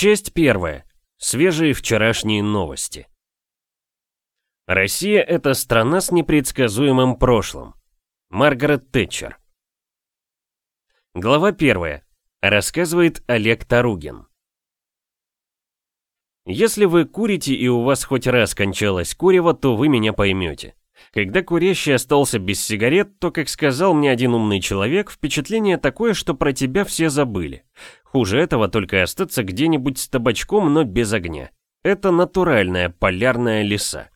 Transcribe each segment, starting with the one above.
Часть первая. Свежие вчерашние новости. Россия – это страна с непредсказуемым прошлым. Маргарет Тэтчер. Глава первая. Рассказывает Олег Таругин. Если вы курите и у вас хоть раз кончалось курево, то вы меня поймете. Когда курящий остался без сигарет, то, как сказал мне один умный человек, впечатление такое, что про тебя все забыли. Хуже этого только остаться где-нибудь с табачком, но без огня. Это натуральная полярная леса.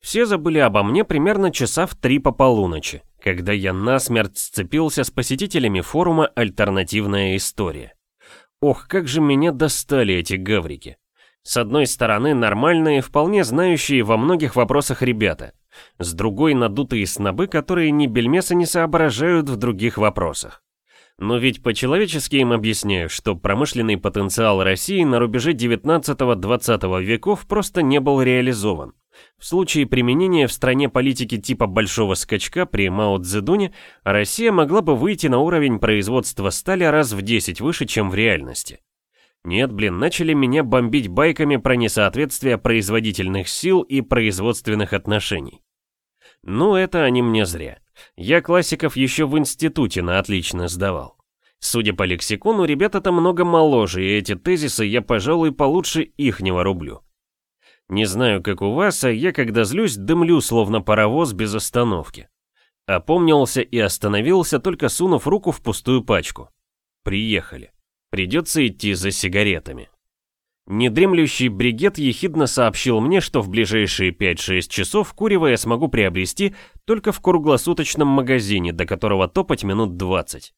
Все забыли обо мне примерно часа в три по полуночи, когда я насмерть сцепился с посетителями форума «Альтернативная история». Ох, как же меня достали эти гаврики. С одной стороны, нормальные, вполне знающие во многих вопросах ребята – с другой надутые снобы, которые ни бельмеса не соображают в других вопросах. Но ведь по-человечески им объясняю, что промышленный потенциал России на рубеже 19-20 веков просто не был реализован. В случае применения в стране политики типа большого скачка при Мао Цзэдуне, Россия могла бы выйти на уровень производства стали раз в 10 выше, чем в реальности. Нет, блин, начали меня бомбить байками про несоответствие производительных сил и производственных отношений. Ну, это они мне зря. Я классиков еще в институте на отлично сдавал. Судя по лексикону, ребята-то много моложе, и эти тезисы я, пожалуй, получше ихнего рублю. Не знаю, как у вас, а я, когда злюсь, дымлю, словно паровоз без остановки. Опомнился и остановился, только сунув руку в пустую пачку. Приехали. Придется идти за сигаретами. Недремлющий бригет ехидно сообщил мне, что в ближайшие 5-6 часов курево я смогу приобрести только в круглосуточном магазине, до которого топать минут 20.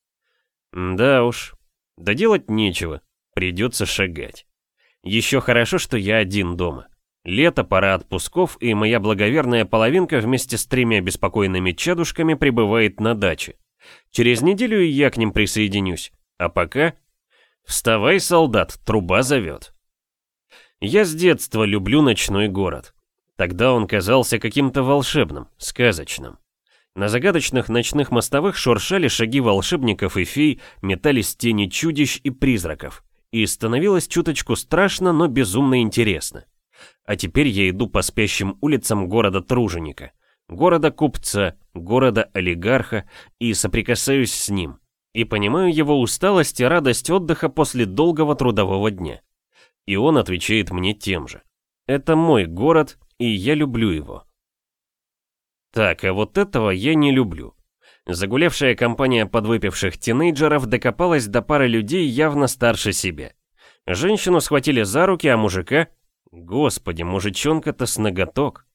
Да уж, да делать нечего, придется шагать. Еще хорошо, что я один дома. Лето, пора отпусков, и моя благоверная половинка вместе с тремя беспокойными чадушками прибывает на даче. Через неделю я к ним присоединюсь. А пока... Вставай, солдат, труба зовет. Я с детства люблю ночной город. Тогда он казался каким-то волшебным, сказочным. На загадочных ночных мостовых шуршали шаги волшебников и фей, метались тени чудищ и призраков. И становилось чуточку страшно, но безумно интересно. А теперь я иду по спящим улицам города Труженика, города купца, города олигарха и соприкасаюсь с ним. И понимаю его усталость и радость отдыха после долгого трудового дня. И он отвечает мне тем же. Это мой город, и я люблю его. Так, а вот этого я не люблю. Загулевшая компания подвыпивших тинейджеров докопалась до пары людей явно старше себя. Женщину схватили за руки, а мужика... Господи, мужичонка-то с ноготок.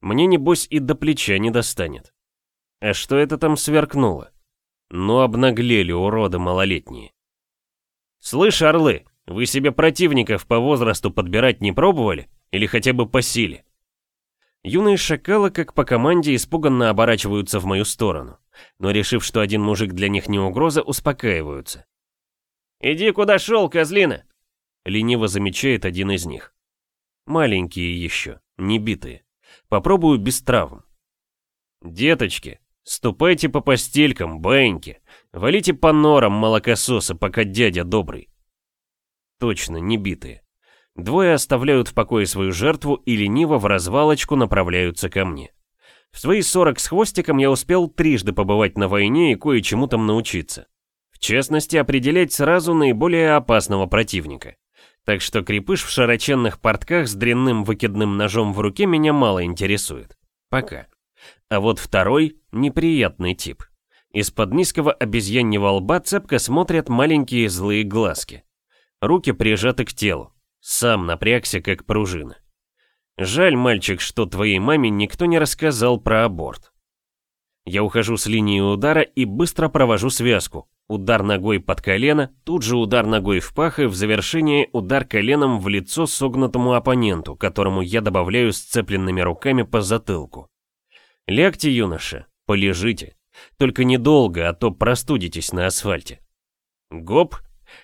Мне, небось, и до плеча не достанет. А что это там сверкнуло? Ну, обнаглели уроды малолетние. «Слышь, орлы, вы себе противников по возрасту подбирать не пробовали? Или хотя бы по силе? Юные шакалы, как по команде, испуганно оборачиваются в мою сторону. Но решив, что один мужик для них не угроза, успокаиваются. «Иди куда шел, козлина!» Лениво замечает один из них. Маленькие еще, не битые. Попробую без травм. «Деточки, ступайте по постелькам, баиньки. Валите по норам молокососа, пока дядя добрый. Точно, не битые. Двое оставляют в покое свою жертву и лениво в развалочку направляются ко мне. В свои 40 с хвостиком я успел трижды побывать на войне и кое-чему там научиться. В частности, определять сразу наиболее опасного противника. Так что крепыш в широченных портках с дрянным выкидным ножом в руке меня мало интересует. Пока. А вот второй — неприятный тип. Из-под низкого обезьяньего лба цепко смотрят маленькие злые глазки. Руки прижаты к телу. Сам напрягся, как пружина. Жаль, мальчик, что твоей маме никто не рассказал про аборт. Я ухожу с линии удара и быстро провожу связку. Удар ногой под колено, тут же удар ногой в пах и в завершение удар коленом в лицо согнутому оппоненту, которому я добавляю сцепленными руками по затылку. Лягте, юноша, полежите. Только недолго, а то простудитесь на асфальте. Гоп,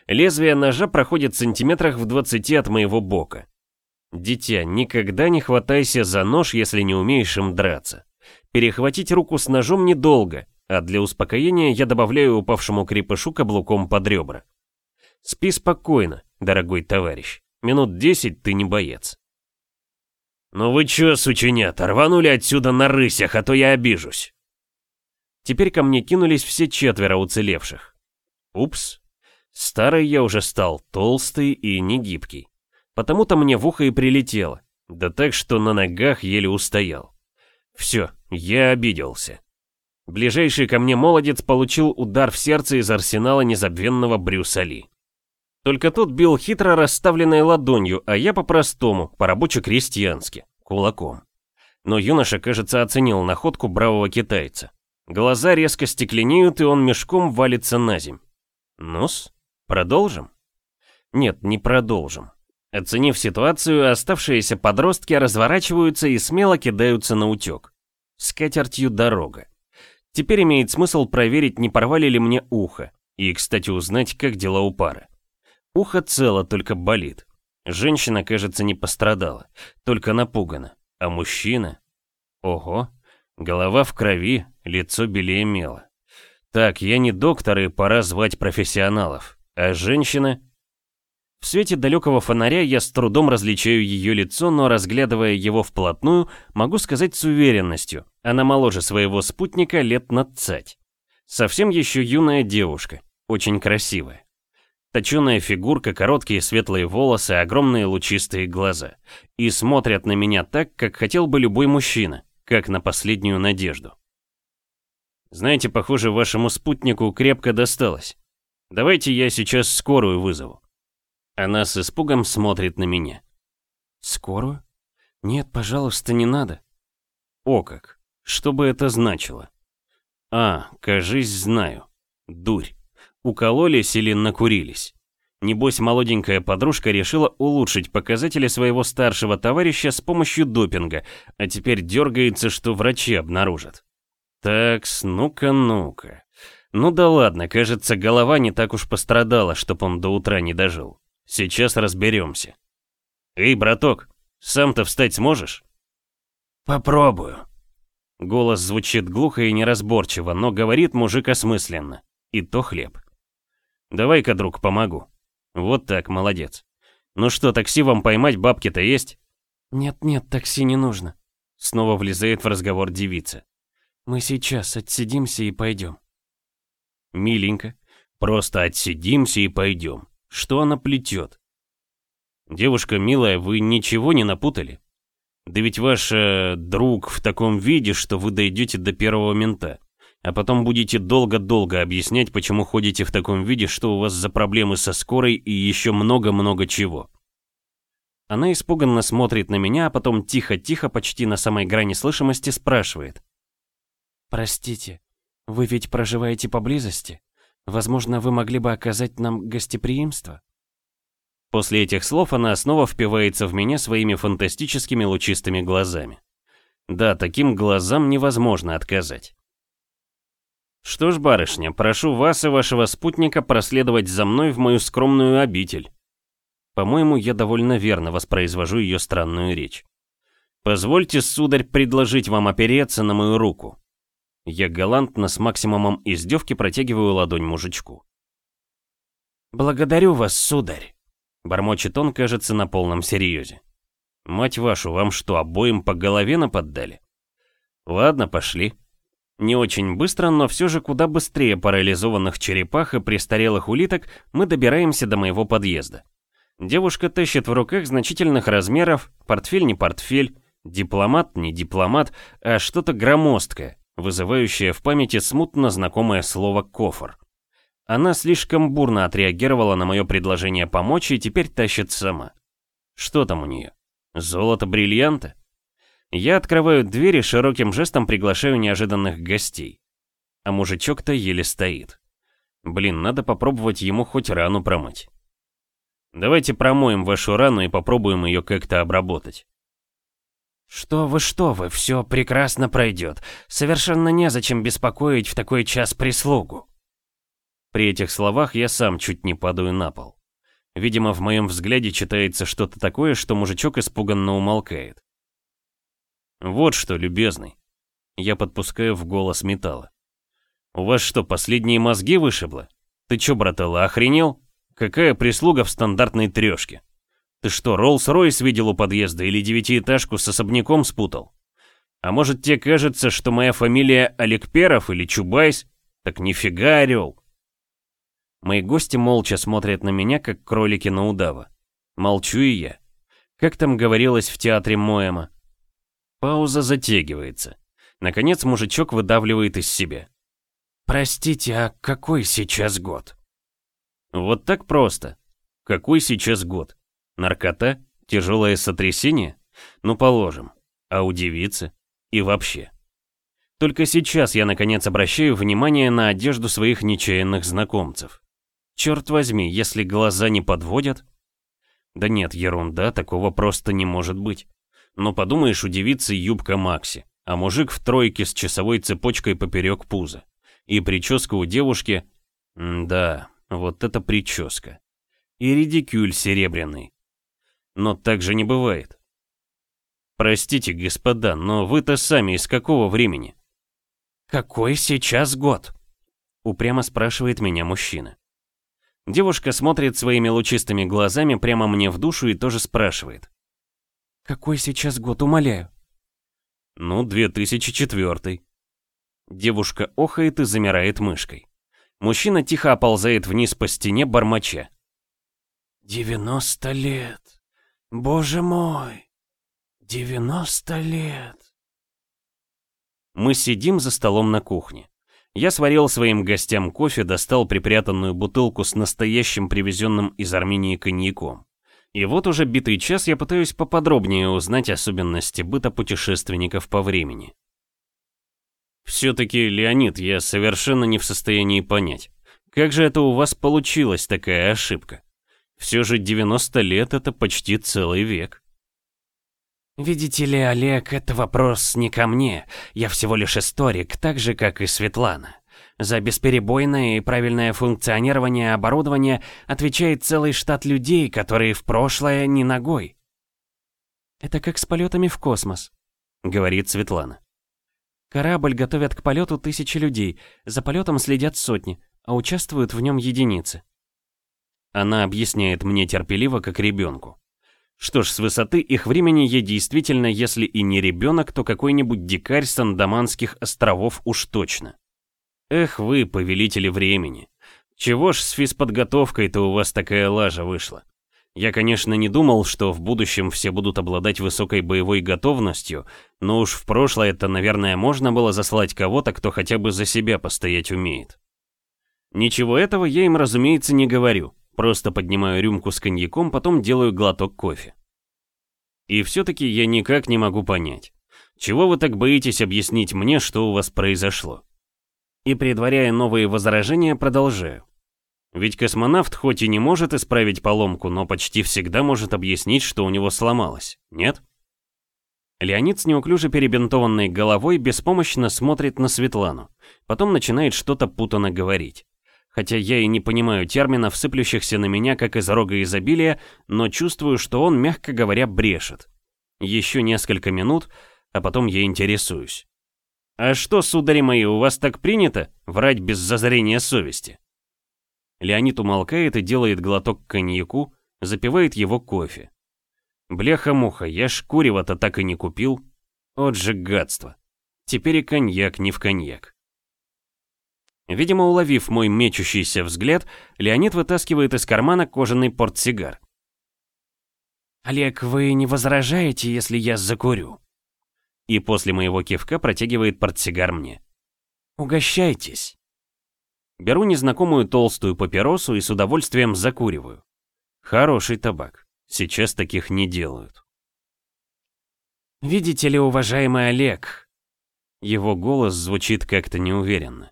Лезвие ножа проходит в сантиметрах в 20 от моего бока. Дитя, никогда не хватайся за нож, если не умеешь им драться. Перехватить руку с ножом недолго, а для успокоения я добавляю упавшему крепышу каблуком под ребра. Спи спокойно, дорогой товарищ. Минут десять ты не боец. «Ну вы чё, сученята, рванули отсюда на рысях, а то я обижусь!» Теперь ко мне кинулись все четверо уцелевших. Упс. Старый я уже стал, толстый и негибкий. Потому-то мне в ухо и прилетело. Да так, что на ногах еле устоял. Все, я обиделся. Ближайший ко мне молодец получил удар в сердце из арсенала незабвенного Брюса Ли. Только тот бил хитро расставленной ладонью, а я по-простому, по-рабоче-крестьянски, кулаком. Но юноша, кажется, оценил находку бравого китайца. Глаза резко стекленеют, и он мешком валится на земь. Нос? Продолжим? Нет, не продолжим. Оценив ситуацию, оставшиеся подростки разворачиваются и смело кидаются на утек. С дорога. Теперь имеет смысл проверить, не порвали ли мне ухо. И, кстати, узнать, как дела у пары. Ухо цело, только болит. Женщина, кажется, не пострадала, только напугана. А мужчина? Ого, голова в крови, лицо белее мела. Так, я не доктор, и пора звать профессионалов. А женщина? В свете далекого фонаря я с трудом различаю ее лицо, но разглядывая его вплотную, могу сказать с уверенностью, она моложе своего спутника лет на цать. Совсем еще юная девушка, очень красивая. Точеная фигурка, короткие светлые волосы, огромные лучистые глаза. И смотрят на меня так, как хотел бы любой мужчина, как на последнюю надежду. Знаете, похоже, вашему спутнику крепко досталось. Давайте я сейчас скорую вызову. Она с испугом смотрит на меня. Скорую? Нет, пожалуйста, не надо. О как! Что бы это значило? А, кажись, знаю. Дурь. Укололись или накурились? Небось, молоденькая подружка решила улучшить показатели своего старшего товарища с помощью допинга, а теперь дергается, что врачи обнаружат. Такс, ну-ка, ну-ка. Ну да ладно, кажется, голова не так уж пострадала, чтоб он до утра не дожил. Сейчас разберемся. Эй, браток, сам-то встать сможешь? Попробую. Голос звучит глухо и неразборчиво, но говорит мужик осмысленно. И то хлеб. Давай-ка, друг, помогу. Вот так, молодец. Ну что, такси вам поймать, бабки-то есть? Нет-нет, такси не нужно. Снова влезает в разговор девица. Мы сейчас отсидимся и пойдем. Миленько. Просто отсидимся и пойдем. Что она плетет? Девушка милая, вы ничего не напутали? Да ведь ваш э, друг в таком виде, что вы дойдете до первого мента а потом будете долго-долго объяснять, почему ходите в таком виде, что у вас за проблемы со скорой и еще много-много чего. Она испуганно смотрит на меня, а потом тихо-тихо, почти на самой грани слышимости, спрашивает. «Простите, вы ведь проживаете поблизости? Возможно, вы могли бы оказать нам гостеприимство?» После этих слов она снова впивается в меня своими фантастическими лучистыми глазами. Да, таким глазам невозможно отказать. Что ж, барышня, прошу вас и вашего спутника проследовать за мной в мою скромную обитель. По-моему, я довольно верно воспроизвожу ее странную речь. Позвольте, сударь, предложить вам опереться на мою руку. Я галантно с максимумом издевки протягиваю ладонь мужичку. «Благодарю вас, сударь», — бормочет он, кажется, на полном серьезе. «Мать вашу, вам что, обоим по голове наподдали?» «Ладно, пошли». Не очень быстро, но все же куда быстрее парализованных черепах и престарелых улиток мы добираемся до моего подъезда. Девушка тащит в руках значительных размеров, портфель не портфель, дипломат не дипломат, а что-то громоздкое, вызывающее в памяти смутно знакомое слово «кофр». Она слишком бурно отреагировала на мое предложение помочь и теперь тащит сама. Что там у нее? Золото-бриллианты? Я открываю дверь и широким жестом приглашаю неожиданных гостей. А мужичок-то еле стоит. Блин, надо попробовать ему хоть рану промыть. Давайте промоем вашу рану и попробуем ее как-то обработать. «Что вы, что вы, все прекрасно пройдет. Совершенно незачем беспокоить в такой час прислугу». При этих словах я сам чуть не падаю на пол. Видимо, в моем взгляде читается что-то такое, что мужичок испуганно умолкает. «Вот что, любезный». Я подпускаю в голос металла. «У вас что, последние мозги вышибло? Ты чё, братала, охренел? Какая прислуга в стандартной трёшке? Ты что, Роллс-Ройс видел у подъезда или девятиэтажку с особняком спутал? А может тебе кажется, что моя фамилия Олегперов или Чубайс? Так нифига, орел. Мои гости молча смотрят на меня, как кролики на удава. Молчу и я. Как там говорилось в театре Моэма? Пауза затягивается. Наконец мужичок выдавливает из себя. «Простите, а какой сейчас год?» Вот так просто. Какой сейчас год? Наркота? Тяжелое сотрясение? Ну, положим. А у девицы? И вообще. Только сейчас я наконец обращаю внимание на одежду своих нечаянных знакомцев. Черт возьми, если глаза не подводят? Да нет, ерунда, такого просто не может быть. Но подумаешь, у девицы юбка Макси, а мужик в тройке с часовой цепочкой поперек пуза. И прическа у девушки... М да, вот это прическа. И редикюль серебряный. Но так же не бывает. Простите, господа, но вы-то сами из какого времени? Какой сейчас год? Упрямо спрашивает меня мужчина. Девушка смотрит своими лучистыми глазами прямо мне в душу и тоже спрашивает. Какой сейчас год, умоляю? Ну, 2004. Девушка охает и замирает мышкой. Мужчина тихо оползает вниз по стене, бормоча. «Девяносто лет! Боже мой! Девяносто лет!» Мы сидим за столом на кухне. Я сварил своим гостям кофе, достал припрятанную бутылку с настоящим привезенным из Армении коньяком. И вот уже битый час я пытаюсь поподробнее узнать особенности быта путешественников по времени. Все-таки, Леонид, я совершенно не в состоянии понять, как же это у вас получилась такая ошибка? Все же 90 лет — это почти целый век. Видите ли, Олег, это вопрос не ко мне. Я всего лишь историк, так же, как и Светлана. За бесперебойное и правильное функционирование оборудования отвечает целый штат людей, которые в прошлое не ногой. «Это как с полетами в космос», — говорит Светлана. Корабль готовят к полету тысячи людей, за полетом следят сотни, а участвуют в нем единицы. Она объясняет мне терпеливо, как ребенку. Что ж, с высоты их времени я действительно, если и не ребенок, то какой-нибудь дикарь с Андаманских островов уж точно. Эх вы, повелители времени. Чего ж с физподготовкой-то у вас такая лажа вышла? Я, конечно, не думал, что в будущем все будут обладать высокой боевой готовностью, но уж в прошлое это, наверное, можно было заслать кого-то, кто хотя бы за себя постоять умеет. Ничего этого я им, разумеется, не говорю. Просто поднимаю рюмку с коньяком, потом делаю глоток кофе. И все-таки я никак не могу понять, чего вы так боитесь объяснить мне, что у вас произошло? И предваряя новые возражения, продолжаю. Ведь космонавт хоть и не может исправить поломку, но почти всегда может объяснить, что у него сломалось, нет? Леонид с неуклюже перебинтованной головой беспомощно смотрит на Светлану. Потом начинает что-то путано говорить. Хотя я и не понимаю терминов, сыплющихся на меня как из рога изобилия, но чувствую, что он, мягко говоря, брешет. Еще несколько минут, а потом я интересуюсь. «А что, судари мои, у вас так принято? Врать без зазрения совести?» Леонид умолкает и делает глоток коньяку, запивает его кофе. Бляха-муха, я ж курева-то так и не купил. От же гадство. Теперь и коньяк не в коньяк. Видимо, уловив мой мечущийся взгляд, Леонид вытаскивает из кармана кожаный портсигар. «Олег, вы не возражаете, если я закурю?» И после моего кивка протягивает портсигар мне. «Угощайтесь». Беру незнакомую толстую папиросу и с удовольствием закуриваю. Хороший табак. Сейчас таких не делают. «Видите ли, уважаемый Олег...» Его голос звучит как-то неуверенно.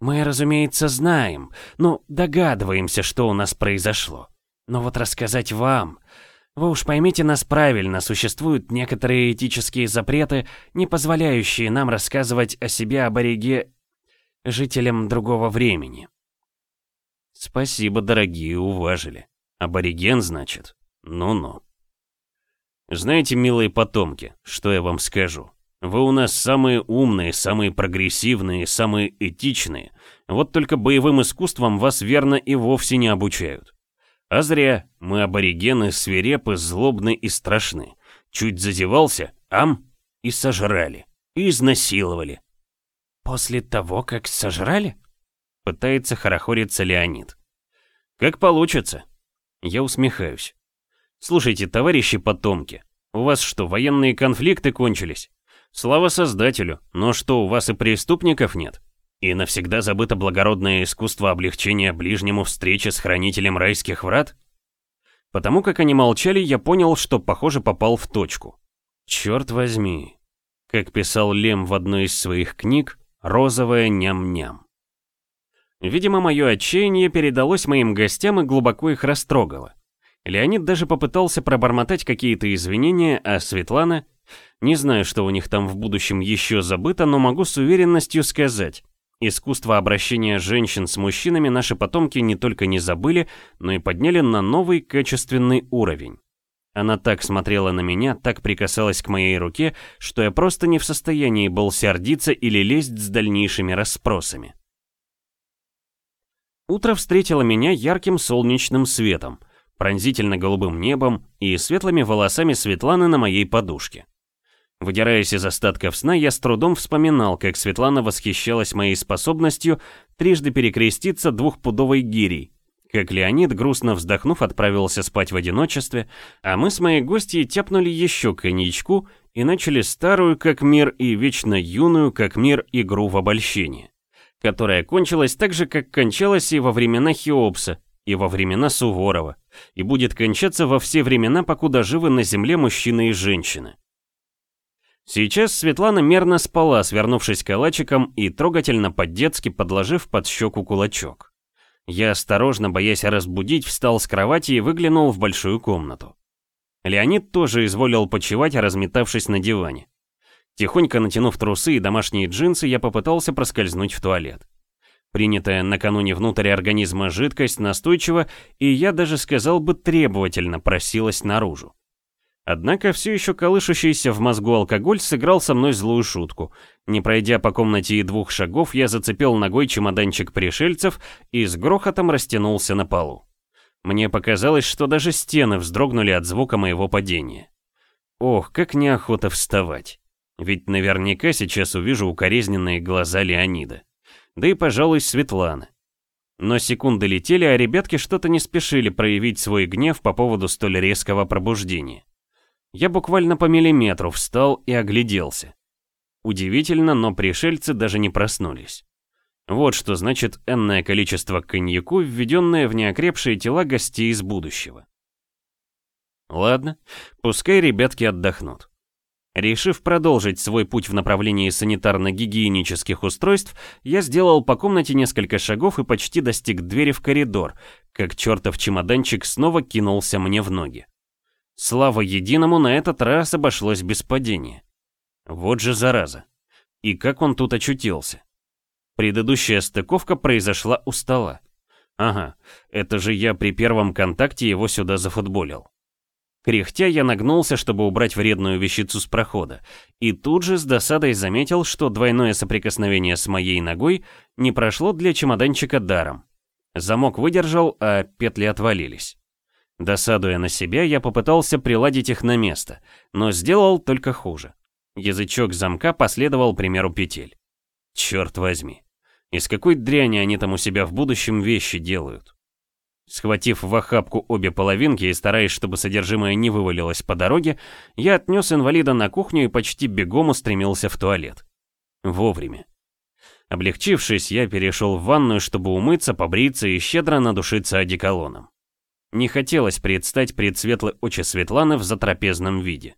«Мы, разумеется, знаем, ну, догадываемся, что у нас произошло. Но вот рассказать вам... Вы уж поймите нас правильно, существуют некоторые этические запреты, не позволяющие нам рассказывать о себе абориге жителям другого времени. Спасибо, дорогие, уважили. Абориген, значит? Ну-ну. Знаете, милые потомки, что я вам скажу? Вы у нас самые умные, самые прогрессивные, самые этичные. Вот только боевым искусствам вас верно и вовсе не обучают. А зря, мы аборигены свирепы, злобны и страшны. Чуть зазевался, ам, и сожрали, и изнасиловали. После того, как сожрали? Пытается хорохориться Леонид. Как получится. Я усмехаюсь. Слушайте, товарищи потомки, у вас что, военные конфликты кончились? Слава создателю, но что, у вас и преступников нет? И навсегда забыто благородное искусство облегчения ближнему встречи с хранителем райских врат? Потому как они молчали, я понял, что, похоже, попал в точку. Черт возьми. Как писал Лем в одной из своих книг, розовая ням-ням. Видимо, мое отчаяние передалось моим гостям и глубоко их растрогало. Леонид даже попытался пробормотать какие-то извинения, а Светлана... Не знаю, что у них там в будущем еще забыто, но могу с уверенностью сказать. Искусство обращения женщин с мужчинами наши потомки не только не забыли, но и подняли на новый качественный уровень. Она так смотрела на меня, так прикасалась к моей руке, что я просто не в состоянии был сердиться или лезть с дальнейшими расспросами. Утро встретило меня ярким солнечным светом, пронзительно-голубым небом и светлыми волосами Светланы на моей подушке. Выдираясь из остатков сна, я с трудом вспоминал, как Светлана восхищалась моей способностью трижды перекреститься двухпудовой гирей, как Леонид, грустно вздохнув, отправился спать в одиночестве, а мы с моей гостьей тяпнули еще коньячку и начали старую как мир и вечно юную как мир игру в обольщение, которая кончилась так же, как кончалась и во времена Хеопса, и во времена Суворова, и будет кончаться во все времена, покуда живы на земле мужчины и женщины. Сейчас Светлана мерно спала, свернувшись калачиком и трогательно по-детски подложив под щеку кулачок. Я осторожно, боясь разбудить, встал с кровати и выглянул в большую комнату. Леонид тоже изволил почевать, разметавшись на диване. Тихонько натянув трусы и домашние джинсы, я попытался проскользнуть в туалет. Принятая накануне внутрь организма жидкость настойчиво, и я даже сказал бы требовательно просилась наружу. Однако все еще колышущийся в мозгу алкоголь сыграл со мной злую шутку. Не пройдя по комнате и двух шагов, я зацепил ногой чемоданчик пришельцев и с грохотом растянулся на полу. Мне показалось, что даже стены вздрогнули от звука моего падения. Ох, как неохота вставать. Ведь наверняка сейчас увижу укоризненные глаза Леонида. Да и, пожалуй, Светланы. Но секунды летели, а ребятки что-то не спешили проявить свой гнев по поводу столь резкого пробуждения. Я буквально по миллиметру встал и огляделся. Удивительно, но пришельцы даже не проснулись. Вот что значит энное количество коньяку, введенное в неокрепшие тела гостей из будущего. Ладно, пускай ребятки отдохнут. Решив продолжить свой путь в направлении санитарно-гигиенических устройств, я сделал по комнате несколько шагов и почти достиг двери в коридор, как чертов чемоданчик снова кинулся мне в ноги. Слава единому, на этот раз обошлось без падения. Вот же зараза. И как он тут очутился? Предыдущая стыковка произошла у стола. Ага, это же я при первом контакте его сюда зафутболил. Кряхтя я нагнулся, чтобы убрать вредную вещицу с прохода, и тут же с досадой заметил, что двойное соприкосновение с моей ногой не прошло для чемоданчика даром. Замок выдержал, а петли отвалились. Досадуя на себя, я попытался приладить их на место, но сделал только хуже. Язычок замка последовал примеру петель. Черт возьми, из какой дряни они там у себя в будущем вещи делают? Схватив в охапку обе половинки и стараясь, чтобы содержимое не вывалилось по дороге, я отнес инвалида на кухню и почти бегом устремился в туалет. Вовремя. Облегчившись, я перешел в ванную, чтобы умыться, побриться и щедро надушиться одеколоном. Не хотелось предстать пред светлой очи Светланы в затрапезном виде.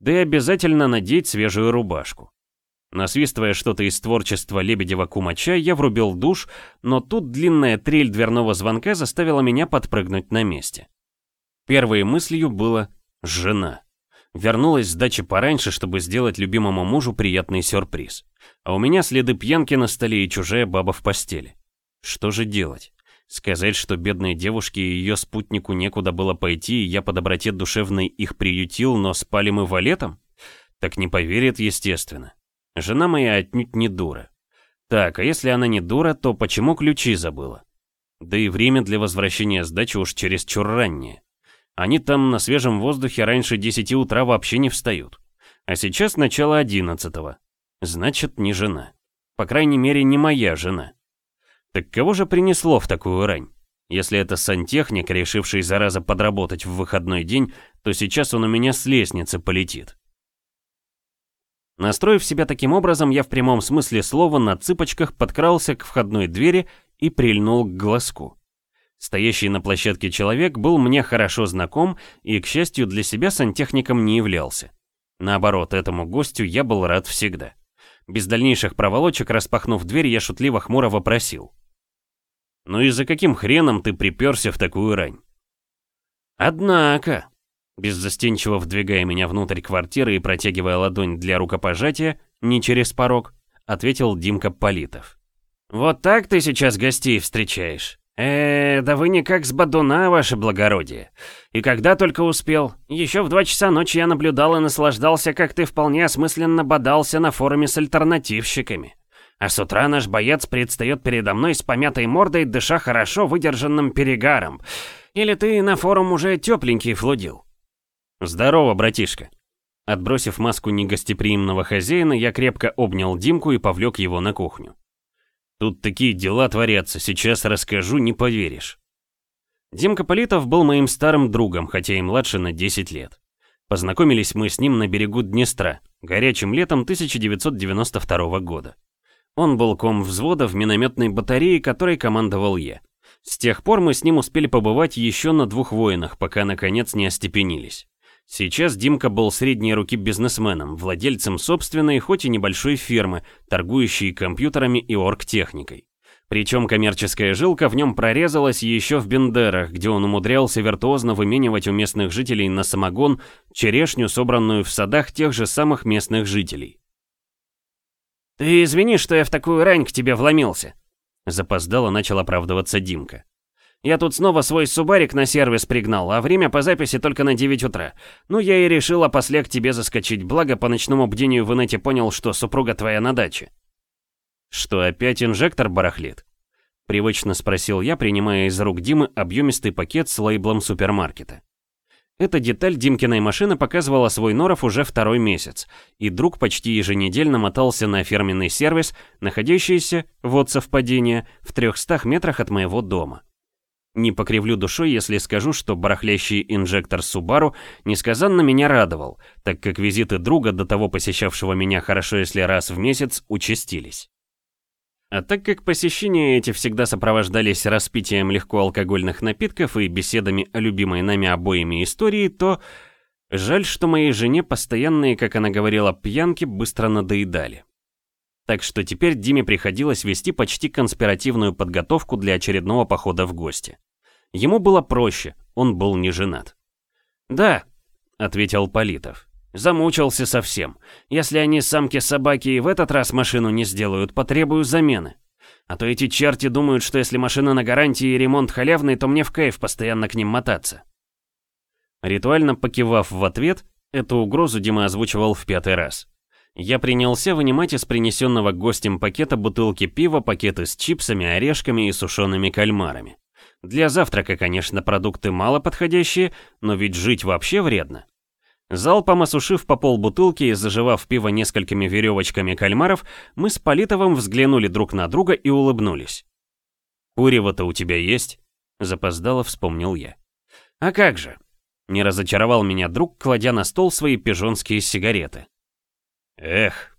Да и обязательно надеть свежую рубашку. Насвистывая что-то из творчества Лебедева Кумача, я врубил душ, но тут длинная трель дверного звонка заставила меня подпрыгнуть на месте. Первой мыслью было «жена». Вернулась с дачи пораньше, чтобы сделать любимому мужу приятный сюрприз. А у меня следы пьянки на столе и чужая баба в постели. Что же делать? Сказать, что бедной девушке и ее спутнику некуда было пойти, и я по доброте душевной их приютил, но спали мы валетом? Так не поверит, естественно. Жена моя отнюдь не дура. Так, а если она не дура, то почему ключи забыла? Да и время для возвращения сдачи уж чересчур раннее. Они там на свежем воздухе раньше 10 утра вообще не встают. А сейчас начало 11 -го. Значит, не жена. По крайней мере, не моя жена. Так кого же принесло в такую рань? Если это сантехник, решивший зараза подработать в выходной день, то сейчас он у меня с лестницы полетит. Настроив себя таким образом, я в прямом смысле слова на цыпочках подкрался к входной двери и прильнул к глазку. Стоящий на площадке человек был мне хорошо знаком и, к счастью, для себя сантехником не являлся. Наоборот, этому гостю я был рад всегда. Без дальнейших проволочек, распахнув дверь, я шутливо хмуро вопросил. «Ну и за каким хреном ты приперся в такую рань?» «Однако», беззастенчиво вдвигая меня внутрь квартиры и протягивая ладонь для рукопожатия, не через порог, ответил Димка Политов. «Вот так ты сейчас гостей встречаешь? э да вы никак с Бадуна, ваше благородие. И когда только успел? Еще в два часа ночи я наблюдал и наслаждался, как ты вполне осмысленно бодался на форуме с альтернативщиками. А с утра наш боец предстает передо мной с помятой мордой, дыша хорошо выдержанным перегаром. Или ты на форум уже тепленький флудил?» «Здорово, братишка». Отбросив маску негостеприимного хозяина, я крепко обнял Димку и повлек его на кухню. «Тут такие дела творятся, сейчас расскажу, не поверишь». Димка Политов был моим старым другом, хотя и младше на 10 лет. Познакомились мы с ним на берегу Днестра, горячим летом 1992 года. Он был ком взвода в минометной батарее, которой командовал я. С тех пор мы с ним успели побывать еще на двух войнах, пока наконец не остепенились. Сейчас Димка был средней руки бизнесменом, владельцем собственной, хоть и небольшой фирмы, торгующей компьютерами и оргтехникой. Причем коммерческая жилка в нем прорезалась еще в Бендерах, где он умудрялся виртуозно выменивать у местных жителей на самогон черешню, собранную в садах тех же самых местных жителей. «Ты извини, что я в такую рань к тебе вломился», — запоздало начал оправдываться Димка. Я тут снова свой субарик на сервис пригнал, а время по записи только на 9 утра. Ну, я и решил опосля к тебе заскочить, благо по ночному бдению в инете понял, что супруга твоя на даче. Что, опять инжектор барахлит? Привычно спросил я, принимая из рук Димы объемистый пакет с лейблом супермаркета. Эта деталь Димкиной машины показывала свой норов уже второй месяц, и друг почти еженедельно мотался на фирменный сервис, находящийся, вот совпадение, в 300 метрах от моего дома. Не покривлю душой, если скажу, что барахлящий инжектор Subaru несказанно меня радовал, так как визиты друга, до того посещавшего меня хорошо если раз в месяц, участились. А так как посещения эти всегда сопровождались распитием легкоалкогольных напитков и беседами о любимой нами обоими истории, то жаль, что моей жене постоянные, как она говорила, пьянки быстро надоедали. Так что теперь Диме приходилось вести почти конспиративную подготовку для очередного похода в гости. Ему было проще, он был не женат. «Да», — ответил Политов. «Замучился совсем. Если они самки-собаки и в этот раз машину не сделают, потребую замены. А то эти черти думают, что если машина на гарантии и ремонт халявный, то мне в кайф постоянно к ним мотаться». Ритуально покивав в ответ, эту угрозу Дима озвучивал в пятый раз. Я принялся вынимать из принесенного гостем пакета бутылки пива, пакеты с чипсами, орешками и сушеными кальмарами. Для завтрака, конечно, продукты мало подходящие, но ведь жить вообще вредно. Залпом осушив по полбутылки и заживав пиво несколькими веревочками кальмаров, мы с Политовым взглянули друг на друга и улыбнулись. «Курево-то у тебя есть?» — запоздало вспомнил я. «А как же?» — не разочаровал меня друг, кладя на стол свои пижонские сигареты. «Эх!»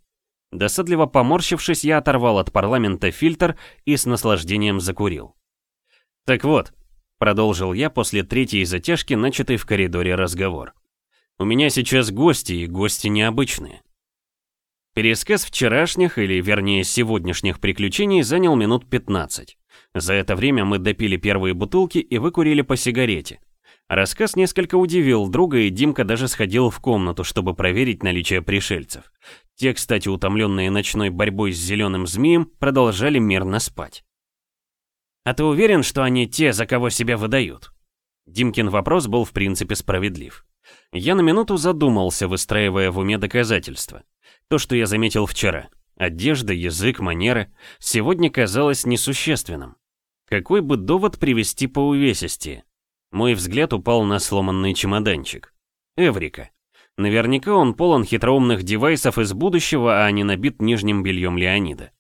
Досадливо поморщившись, я оторвал от парламента фильтр и с наслаждением закурил. «Так вот», — продолжил я после третьей затяжки, начатый в коридоре разговор. «У меня сейчас гости, и гости необычные». Пересказ вчерашних, или вернее сегодняшних приключений занял минут 15. За это время мы допили первые бутылки и выкурили по сигарете. Рассказ несколько удивил друга, и Димка даже сходил в комнату, чтобы проверить наличие пришельцев. Те, кстати, утомленные ночной борьбой с зеленым змеем, продолжали мирно спать. «А ты уверен, что они те, за кого себя выдают?» Димкин вопрос был в принципе справедлив. Я на минуту задумался, выстраивая в уме доказательства. То, что я заметил вчера. Одежда, язык, манеры. Сегодня казалось несущественным. Какой бы довод привести по увесисти? Мой взгляд упал на сломанный чемоданчик. Эврика. Наверняка он полон хитроумных девайсов из будущего, а не набит нижним бельем Леонида.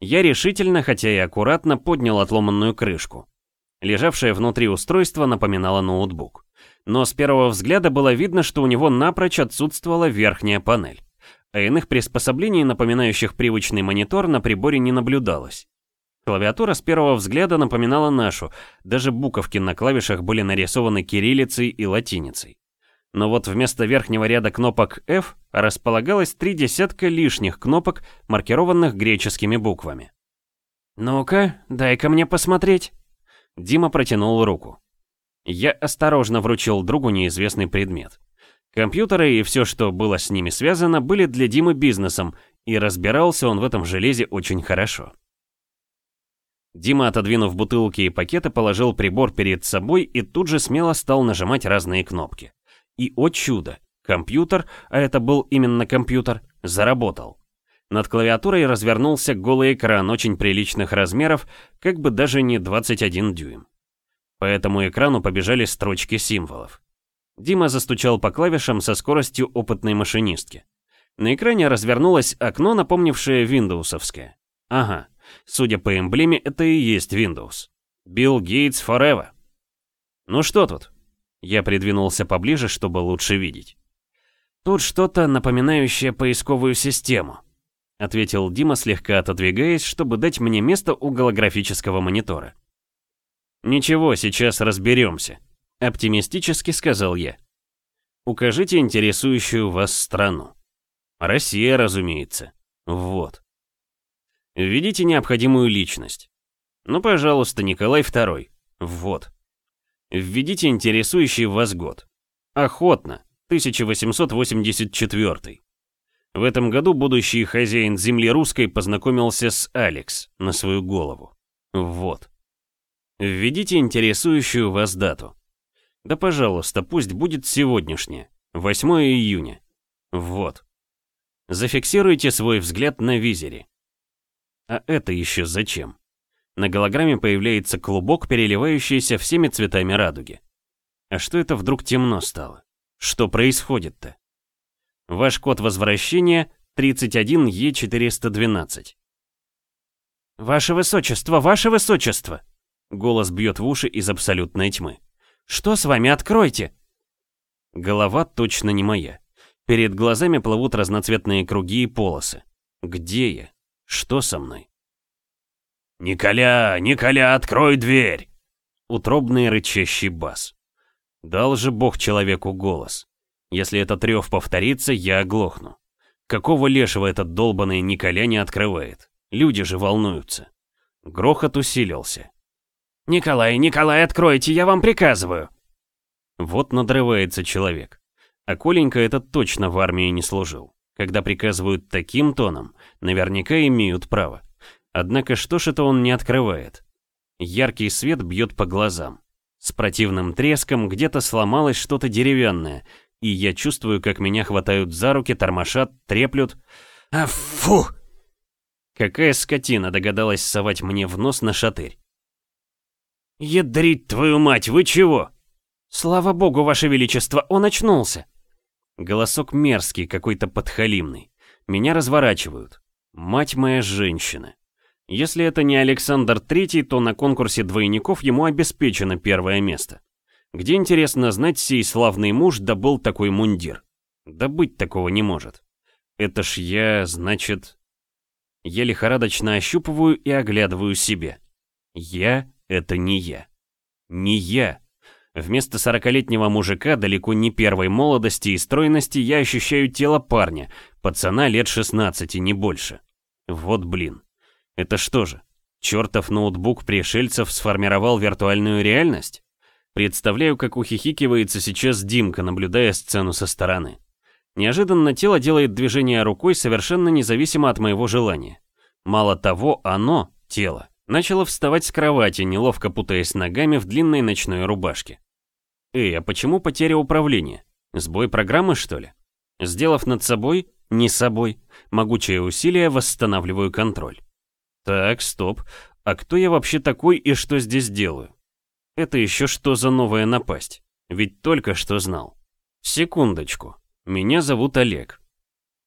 Я решительно, хотя и аккуратно, поднял отломанную крышку. Лежавшее внутри устройство напоминало ноутбук. Но с первого взгляда было видно, что у него напрочь отсутствовала верхняя панель. А иных приспособлений, напоминающих привычный монитор, на приборе не наблюдалось. Клавиатура с первого взгляда напоминала нашу, даже буковки на клавишах были нарисованы кириллицей и латиницей. Но вот вместо верхнего ряда кнопок F располагалось три десятка лишних кнопок, маркированных греческими буквами. «Ну-ка, дай-ка мне посмотреть». Дима протянул руку. Я осторожно вручил другу неизвестный предмет. Компьютеры и все, что было с ними связано, были для Димы бизнесом, и разбирался он в этом железе очень хорошо. Дима, отодвинув бутылки и пакеты, положил прибор перед собой и тут же смело стал нажимать разные кнопки. И, о чудо, компьютер, а это был именно компьютер, заработал. Над клавиатурой развернулся голый экран очень приличных размеров, как бы даже не 21 дюйм. По этому экрану побежали строчки символов. Дима застучал по клавишам со скоростью опытной машинистки. На экране развернулось окно, напомнившее виндоусовское. Ага, судя по эмблеме, это и есть Windows. Билл Гейтс Forever. Ну что тут? Я придвинулся поближе, чтобы лучше видеть. «Тут что-то напоминающее поисковую систему», — ответил Дима, слегка отодвигаясь, чтобы дать мне место у голографического монитора. «Ничего, сейчас разберемся», — оптимистически сказал я. «Укажите интересующую вас страну». «Россия, разумеется. Вот». «Введите необходимую личность». «Ну, пожалуйста, Николай II. Вот». Введите интересующий вас год. Охотно, 1884. В этом году будущий хозяин земли русской познакомился с Алекс на свою голову. Вот. Введите интересующую вас дату. Да пожалуйста, пусть будет сегодняшняя, 8 июня. Вот. Зафиксируйте свой взгляд на визере. А это еще зачем? На голограмме появляется клубок, переливающийся всеми цветами радуги. А что это вдруг темно стало? Что происходит-то? Ваш код возвращения 31Е412. «Ваше Высочество, Ваше Высочество!» Голос бьет в уши из абсолютной тьмы. «Что с вами? Откройте!» Голова точно не моя. Перед глазами плывут разноцветные круги и полосы. Где я? Что со мной? «Николя! Николя, открой дверь!» Утробный рычащий бас. Дал же бог человеку голос. Если этот рев повторится, я оглохну. Какого лешего этот долбанный Николя не открывает? Люди же волнуются. Грохот усилился. «Николай, Николай, откройте, я вам приказываю!» Вот надрывается человек. А Коленька этот точно в армии не служил. Когда приказывают таким тоном, наверняка имеют право. Однако что ж это он не открывает? Яркий свет бьет по глазам. С противным треском где-то сломалось что-то деревянное, и я чувствую, как меня хватают за руки, тормошат, треплют. А фу! Какая скотина догадалась совать мне в нос на шатырь? «Ядрить твою мать, вы чего?» «Слава богу, ваше величество, он очнулся!» Голосок мерзкий, какой-то подхалимный. Меня разворачивают. Мать моя женщина. Если это не Александр Третий, то на конкурсе двойников ему обеспечено первое место. Где, интересно знать, сей славный муж добыл такой мундир? Да быть такого не может. Это ж я, значит... Я лихорадочно ощупываю и оглядываю себе. Я — это не я. Не я. Вместо сорокалетнего мужика, далеко не первой молодости и стройности, я ощущаю тело парня, пацана лет 16, не больше. Вот блин. Это что же, чертов ноутбук пришельцев сформировал виртуальную реальность? Представляю, как ухихикивается сейчас Димка, наблюдая сцену со стороны. Неожиданно тело делает движение рукой совершенно независимо от моего желания. Мало того, оно, тело, начало вставать с кровати, неловко путаясь ногами в длинной ночной рубашке. Эй, а почему потеря управления? Сбой программы, что ли? Сделав над собой, не собой, могучее усилие, восстанавливаю контроль. Так, стоп. А кто я вообще такой и что здесь делаю? Это еще что за новая напасть? Ведь только что знал. Секундочку. Меня зовут Олег.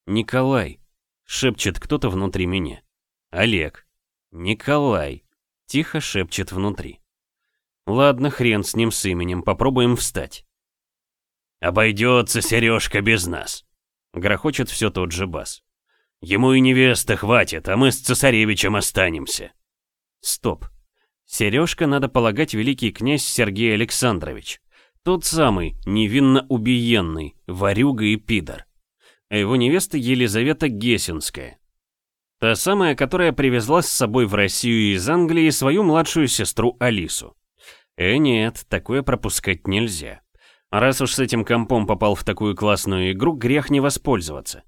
Николай. Шепчет кто-то внутри меня. Олег. Николай. Тихо шепчет внутри. Ладно, хрен с ним с именем, попробуем встать. «Обойдется Сережка без нас», — грохочет все тот же бас. «Ему и невеста хватит, а мы с цесаревичем останемся». Стоп. Сережка, надо полагать, великий князь Сергей Александрович. Тот самый, невинно убиенный, варюга и пидор. А его невеста Елизавета Гесинская. Та самая, которая привезла с собой в Россию из Англии свою младшую сестру Алису. Э, нет, такое пропускать нельзя. Раз уж с этим компом попал в такую классную игру, грех не воспользоваться.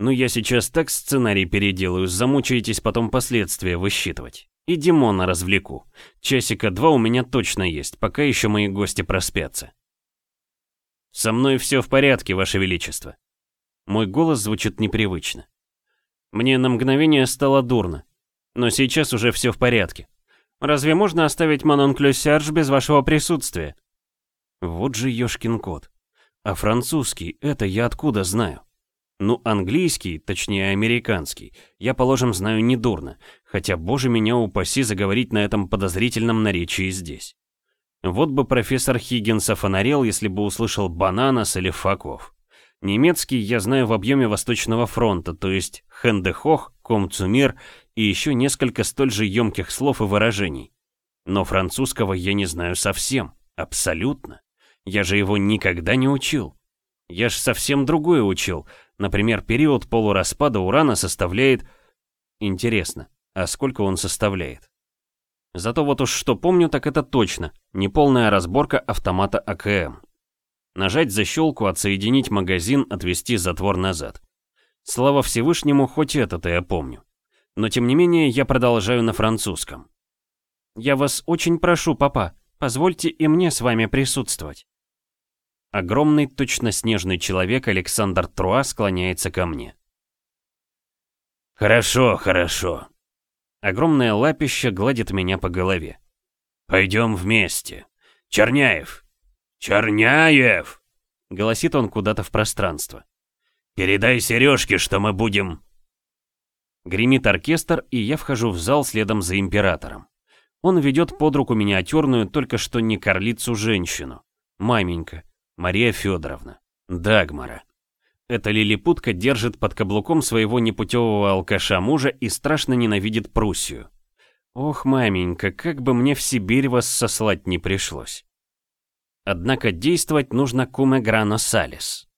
Ну я сейчас так сценарий переделаю, замучаетесь потом последствия высчитывать. И Димона развлеку. Часика два у меня точно есть, пока еще мои гости проспятся. Со мной все в порядке, Ваше Величество. Мой голос звучит непривычно. Мне на мгновение стало дурно. Но сейчас уже все в порядке. Разве можно оставить Манон Серж без вашего присутствия? Вот же ёшкин кот. А французский, это я откуда знаю? Ну, английский, точнее американский, я, положим, знаю недурно, хотя, боже меня упаси, заговорить на этом подозрительном наречии здесь. Вот бы профессор Хиггинса фонарел, если бы услышал «бананас» или «факов». Немецкий я знаю в объеме Восточного фронта, то есть «хендехох», «комцумир» и еще несколько столь же емких слов и выражений. Но французского я не знаю совсем, абсолютно. Я же его никогда не учил. Я ж совсем другое учил. Например, период полураспада урана составляет... Интересно, а сколько он составляет? Зато вот уж что помню, так это точно. Неполная разборка автомата АКМ. Нажать защелку, отсоединить магазин, отвести затвор назад. Слава Всевышнему, хоть это-то я помню. Но тем не менее, я продолжаю на французском. «Я вас очень прошу, папа, позвольте и мне с вами присутствовать». Огромный, точно снежный человек Александр Труа склоняется ко мне. «Хорошо, хорошо». Огромное лапище гладит меня по голове. «Пойдем вместе. Черняев! Черняев!» Голосит он куда-то в пространство. «Передай Сережке, что мы будем...» Гремит оркестр, и я вхожу в зал следом за императором. Он ведет под руку миниатюрную, только что не корлицу женщину. Маменька, Мария Федоровна. Дагмара. Эта лилипутка держит под каблуком своего непутевого алкаша мужа и страшно ненавидит Пруссию. Ох, маменька, как бы мне в Сибирь вас сослать не пришлось. Однако действовать нужно куме грано салис.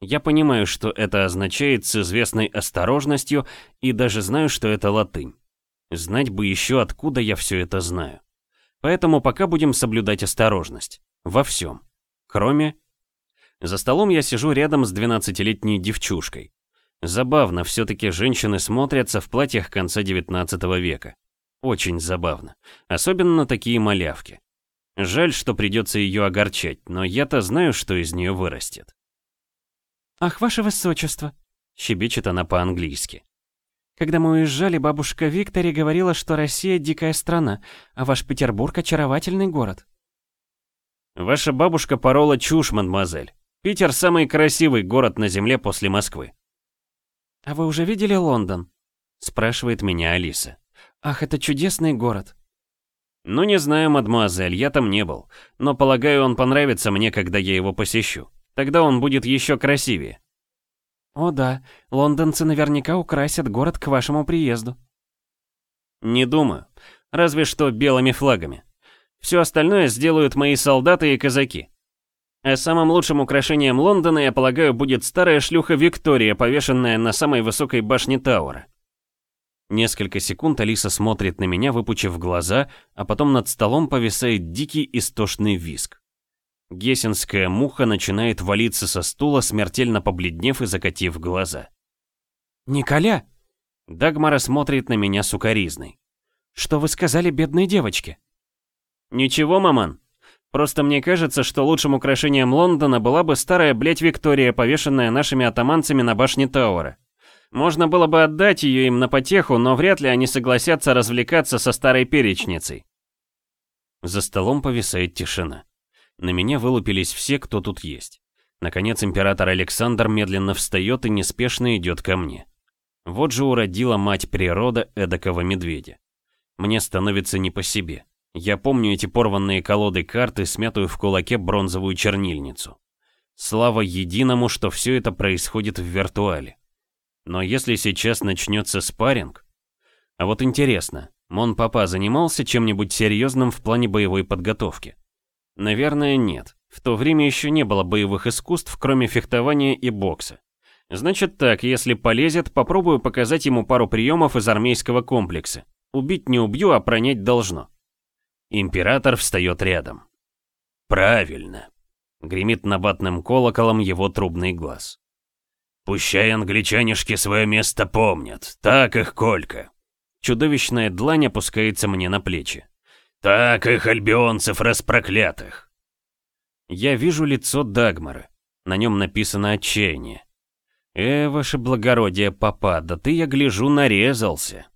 Я понимаю, что это означает с известной осторожностью, и даже знаю, что это латынь. Знать бы еще, откуда я все это знаю. Поэтому пока будем соблюдать осторожность. Во всем. Кроме... За столом я сижу рядом с 12-летней девчушкой. Забавно, все-таки женщины смотрятся в платьях конца 19 века. Очень забавно. Особенно такие малявки. Жаль, что придется ее огорчать, но я-то знаю, что из нее вырастет. «Ах, ваше высочество!» — щебечет она по-английски. «Когда мы уезжали, бабушка Виктори говорила, что Россия — дикая страна, а ваш Петербург — очаровательный город. Ваша бабушка порола чушь, мадемуазель. Питер самый красивый город на земле после Москвы. А вы уже видели Лондон? Спрашивает меня Алиса. Ах, это чудесный город. Ну не знаю, мадемуазель, я там не был. Но полагаю, он понравится мне, когда я его посещу. Тогда он будет еще красивее. О да, лондонцы наверняка украсят город к вашему приезду. Не думаю. Разве что белыми флагами. Все остальное сделают мои солдаты и казаки. А самым лучшим украшением Лондона, я полагаю, будет старая шлюха Виктория, повешенная на самой высокой башне Тауэра. Несколько секунд Алиса смотрит на меня, выпучив глаза, а потом над столом повисает дикий истошный визг. Гессенская муха начинает валиться со стула, смертельно побледнев и закатив глаза. «Николя!» Дагмара смотрит на меня сукоризной. «Что вы сказали бедной девочке?» «Ничего, маман. Просто мне кажется, что лучшим украшением Лондона была бы старая блядь Виктория, повешенная нашими атаманцами на башне Тауэра. Можно было бы отдать ее им на потеху, но вряд ли они согласятся развлекаться со старой перечницей. За столом повисает тишина. На меня вылупились все, кто тут есть. Наконец император Александр медленно встает и неспешно идет ко мне. Вот же уродила мать природа эдакого медведя. Мне становится не по себе. Я помню эти порванные колоды карты, смятую в кулаке бронзовую чернильницу. Слава единому, что все это происходит в виртуале. Но если сейчас начнется спарринг... А вот интересно, Мон Папа занимался чем-нибудь серьезным в плане боевой подготовки? Наверное, нет. В то время еще не было боевых искусств, кроме фехтования и бокса. Значит так, если полезет, попробую показать ему пару приемов из армейского комплекса. Убить не убью, а пронять должно. Император встает рядом. «Правильно», — гремит набатным колоколом его трубный глаз. «Пущай англичанишки свое место помнят, так их Колька». Чудовищная длань опускается мне на плечи. «Так их альбионцев распроклятых!» Я вижу лицо Дагмара. На нем написано отчаяние. «Э, ваше благородие, папа, да ты, я гляжу, нарезался!»